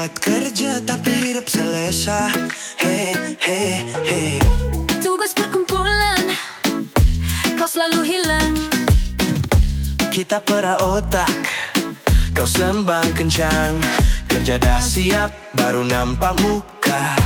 Buat kerja tapi hidup selesa Hey, hey, hey Tugas perkumpulan Kau selalu hilang. Kita pera otak Kau sembang kencang. Kerja dah siap Baru nampak muka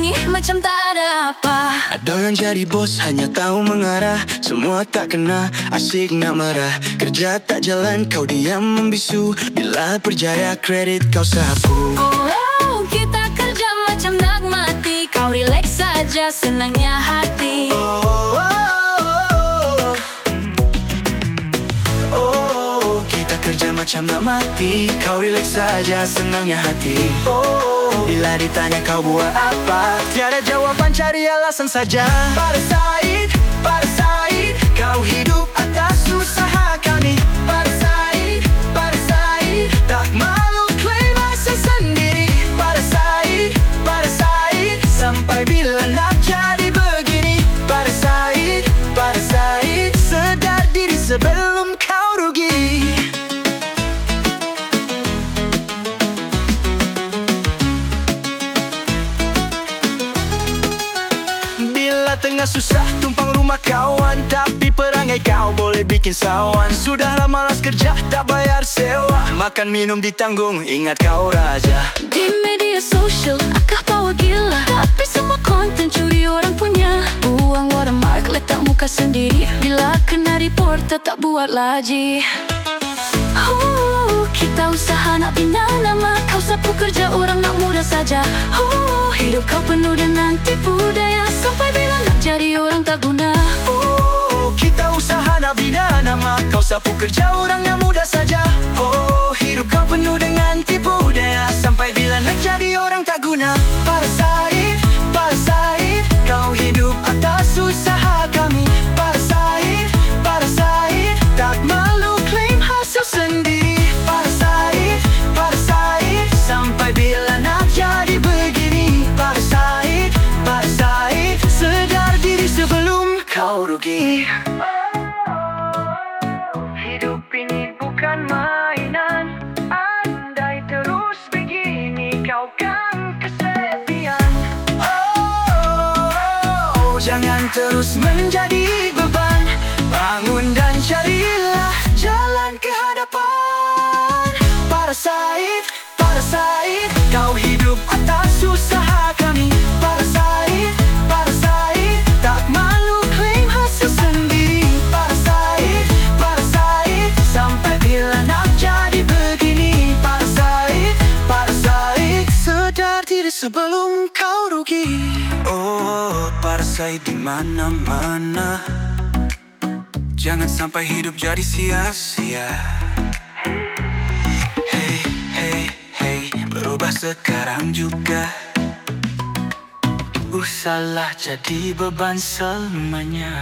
Tersengih-sengih macam tak ada apa Ada yang jadi bos hanya tahu mengarah. Semua tak kena asyik nak marah. Kerja tak jalan kau diam membisu. Bila berjaya kredit kau sapu. Oh, oh, kita kerja macam nak mati. Kau relax saja senangnya hati. Oh, kerja macam nak mati. Kau relax saja senangnya hati. Oh, bila ditanya kau buat apa Tiada jawaban cari alasan saja. Pada Said, pada Said Kau hidup atas usaha kami Pada Said, pada Said Tak malu klaim hasil sendiri. Pada Said, pada Sampai bila nak jadi begini. Pada Said, pada Said Sedar diri sebelum tengah susah tumpang rumah kawan. Tapi perangai kau boleh bikin sawan. Sudah malas kerja tak bayar sewa. Makan minum ditanggung ingat kau raja. Di media sosial akah bawa gila. Tapi semua konten curi orang punya. Buang watermark letak muka sendiri. Bila kena report tetap buat lagi. Oh, kita usaha nak bina nama. Kau sapu kerja orang nak mudah saja. Oh, hidup kau penuh dengan tipu jadi orang tak guna. Oh, kita usaha nak bina nama Kau sapu kerja orang yang mudah saja. Oh, hidup kau penuh dengan tipu daya. Sampai bila nak jadi orang tak guna? Para Hidup ini bukan mainan. Andai terus begini kau kan kesepian. Oh, Jangan terus menjadi beban. Bangun dan carilah jalan ke hadapan. Para Said, para Said Kau hidup atas Nak jadi begini. Para Said, Sedar diri sebelum kau rugi. Oh, para Said di mana-mana. Jangan sampai hidup jadi sia-sia. Hey, hey, hey Berubah sekarang juga. Usahlah jadi beban selamanya